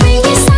bring you